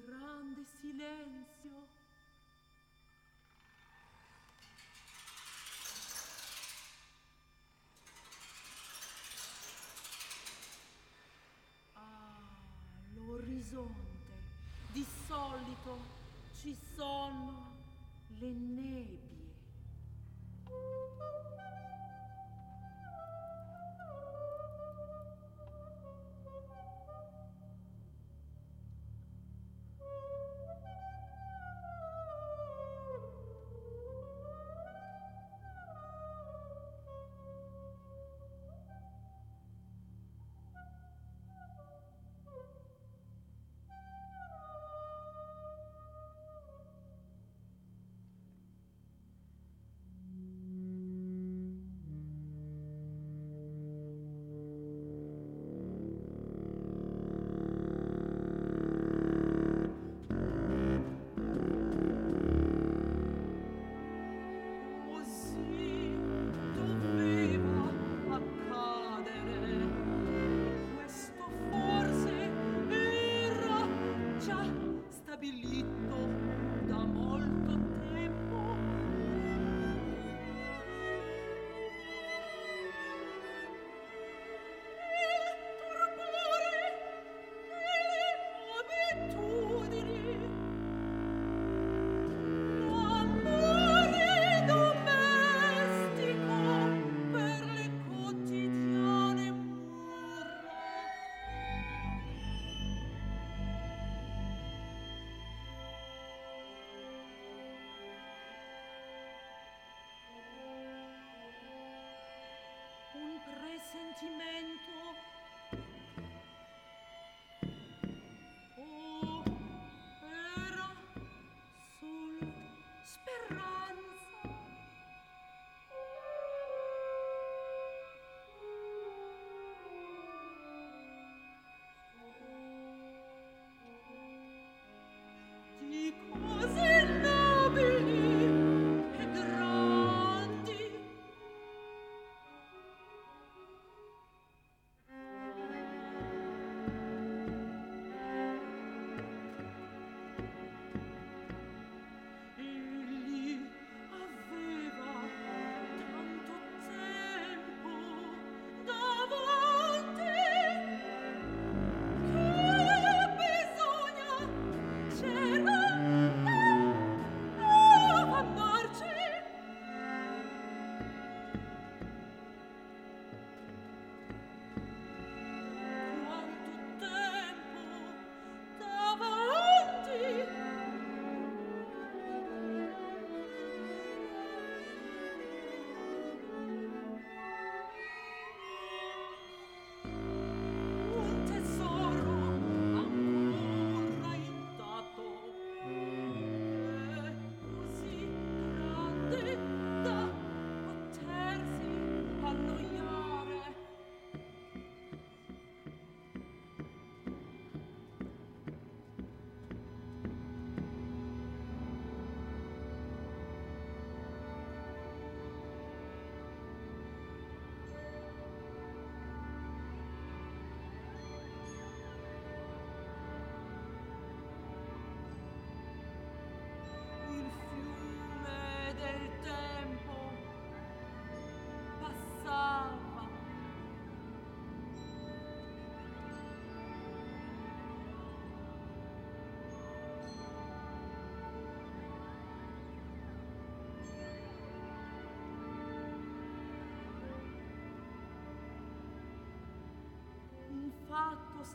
grande silenzio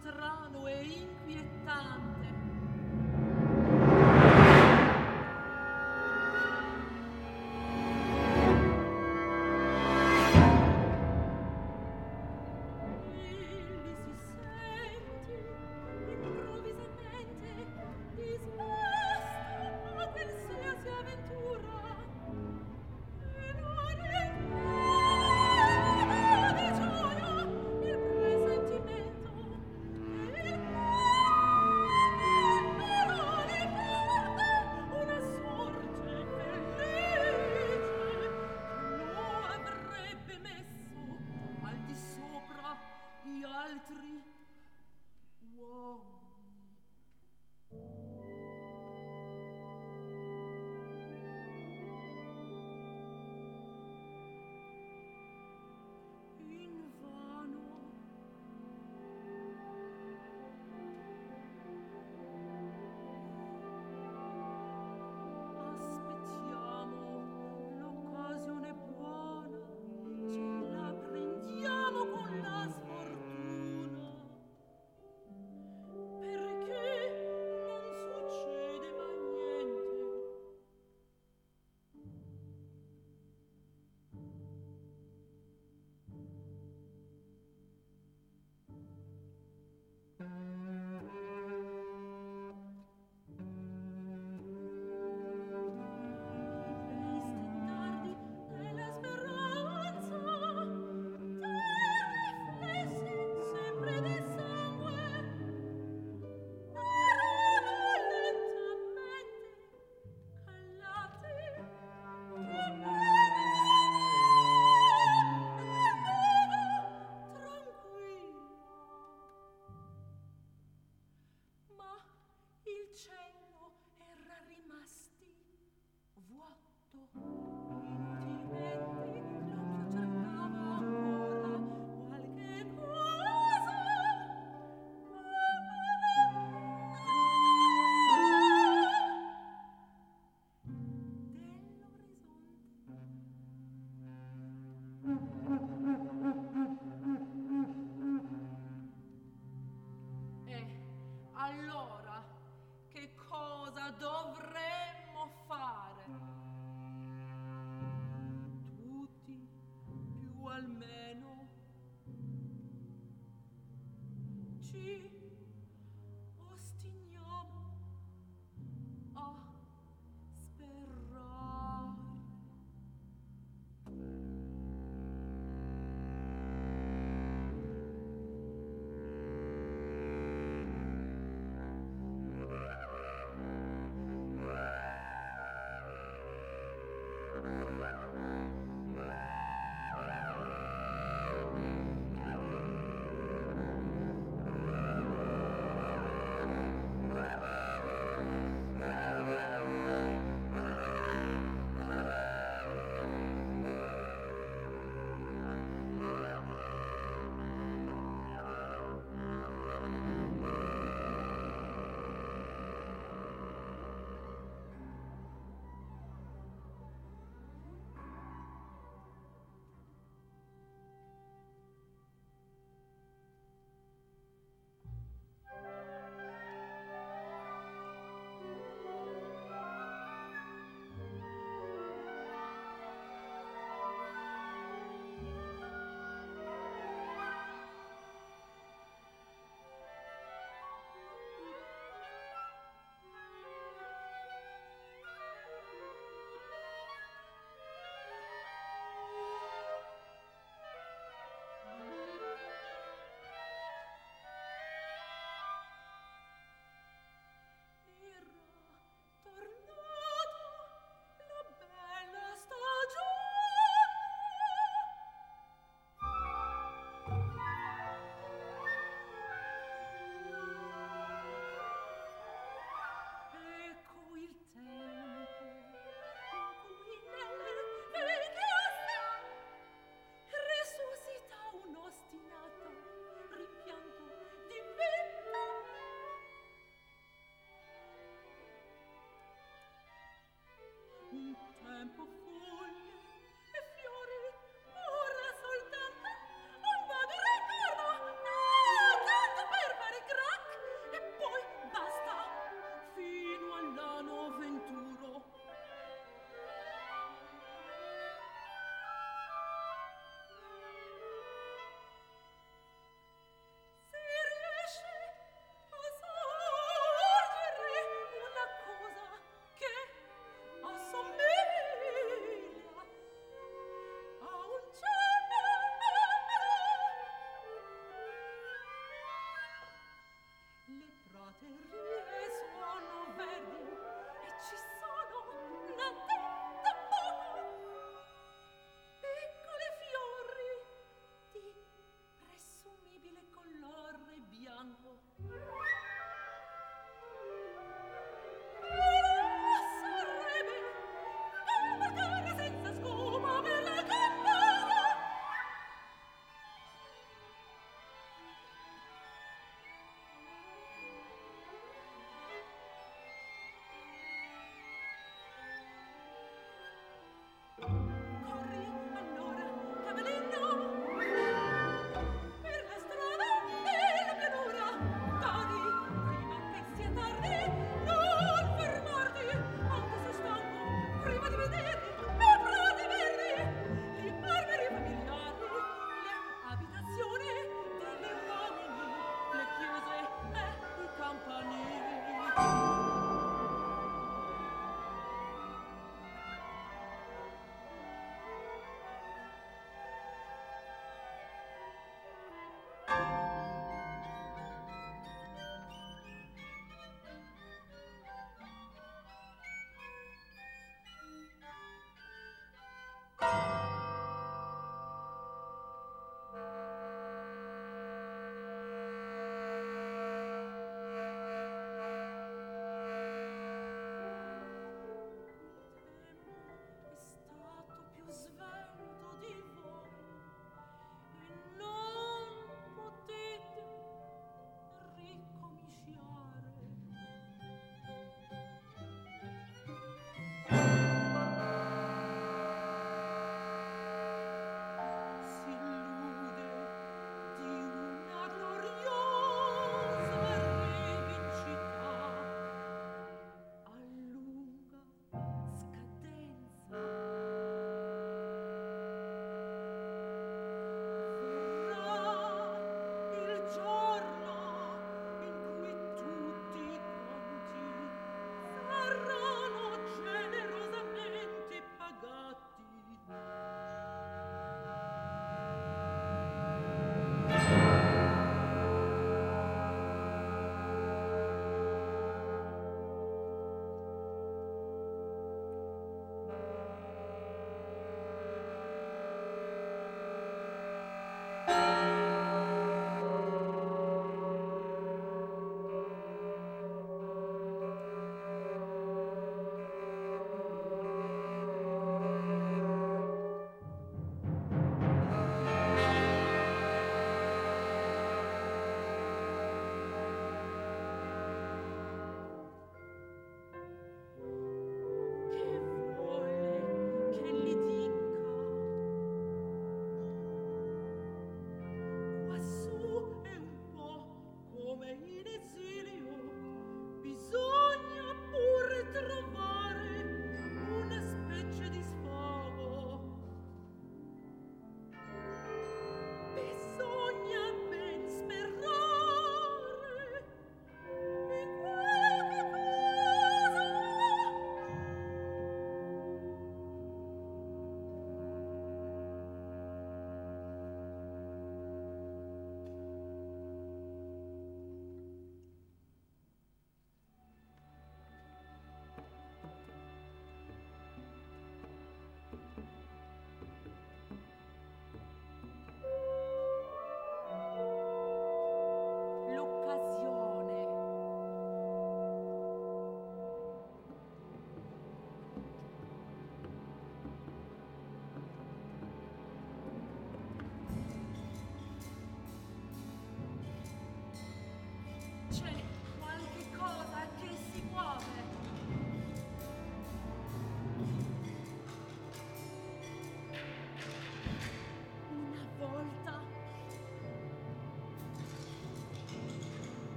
strano e inquietante.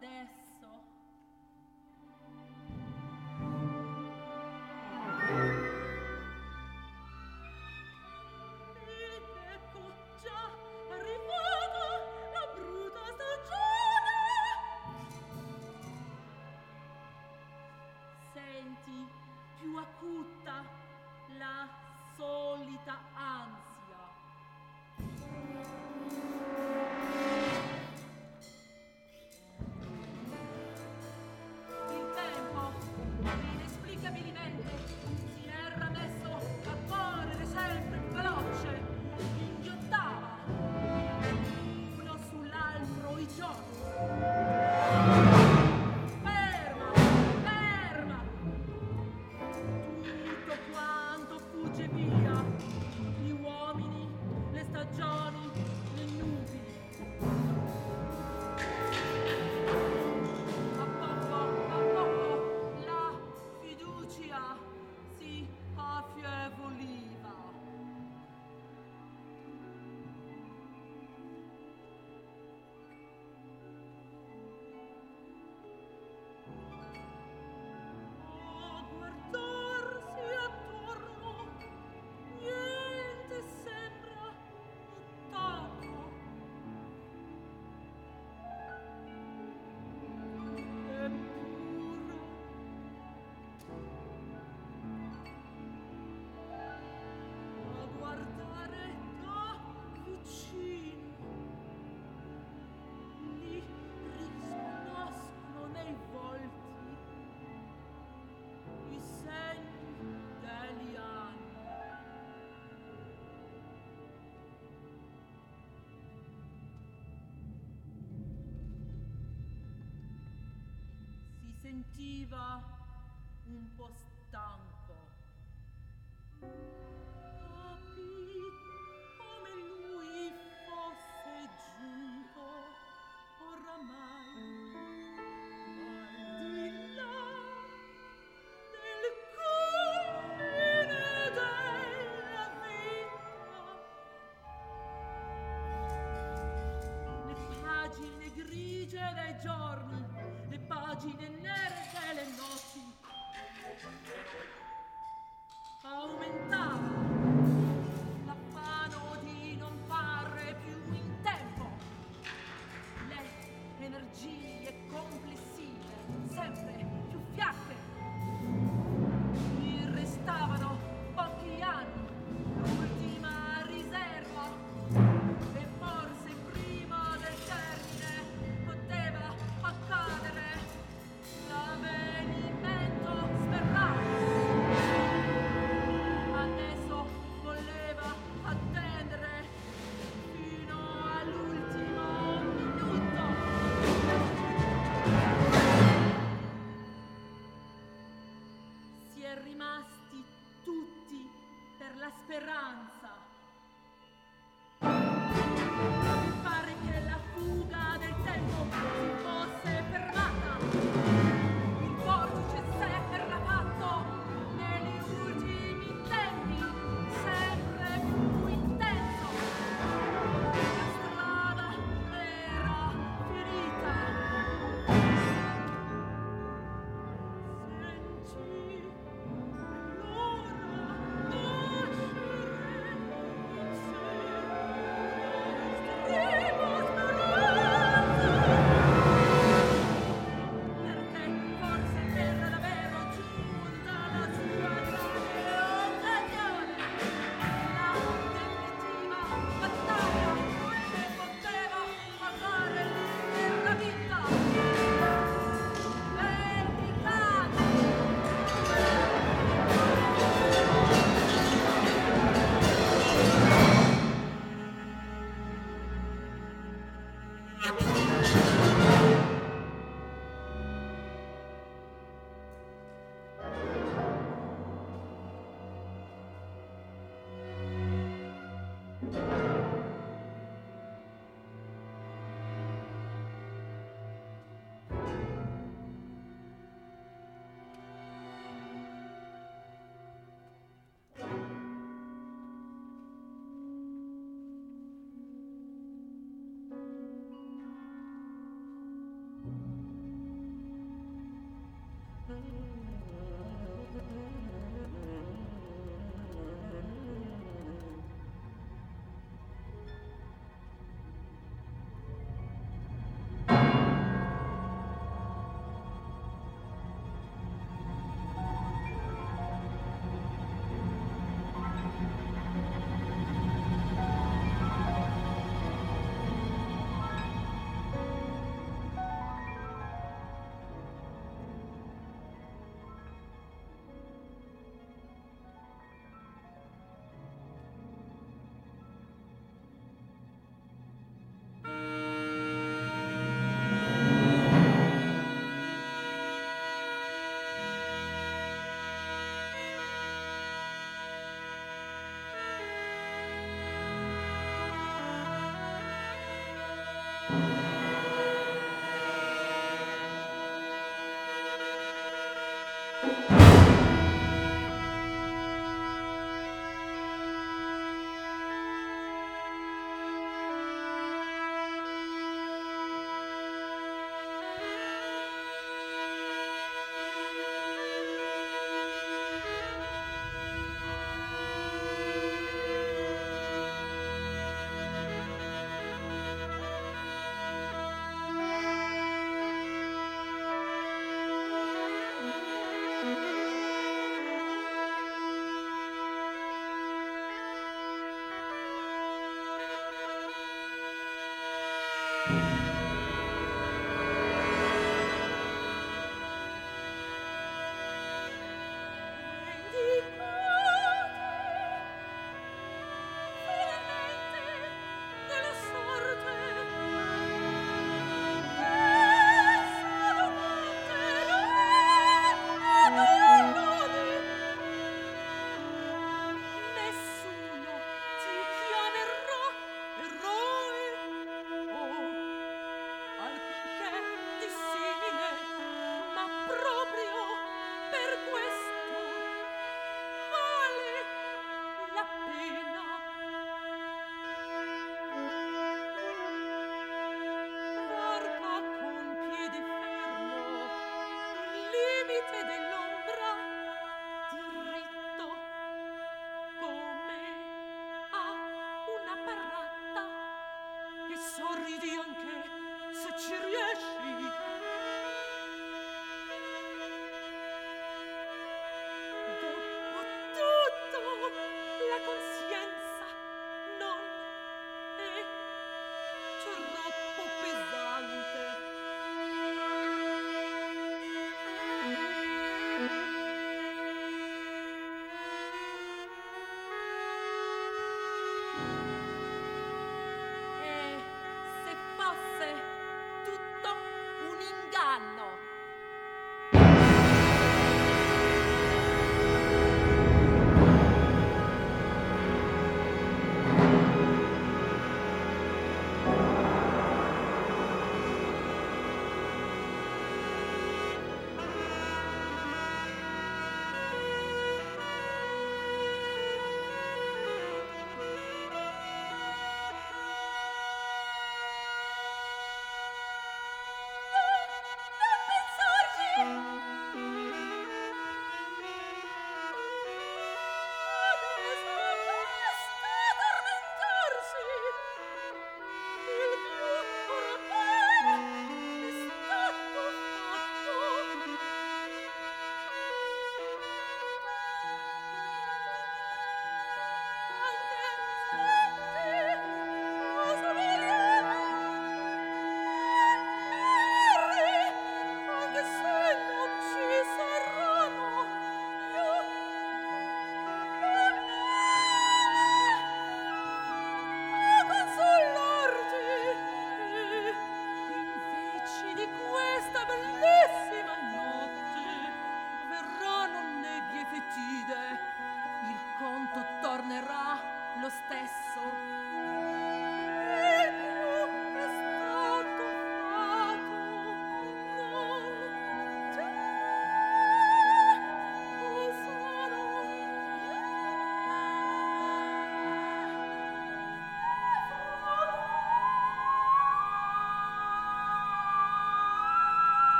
this. sentiva un po' stanco. Capì come lui fosse giunto oramai